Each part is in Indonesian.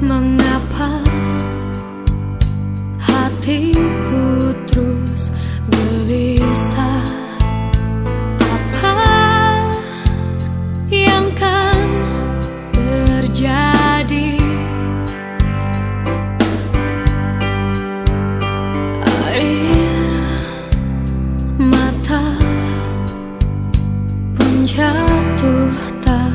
mengapa hatiku terus gelisah? Apa yang kan terjadi? Air mata pun jatuh tak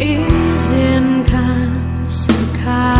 izinkan sekali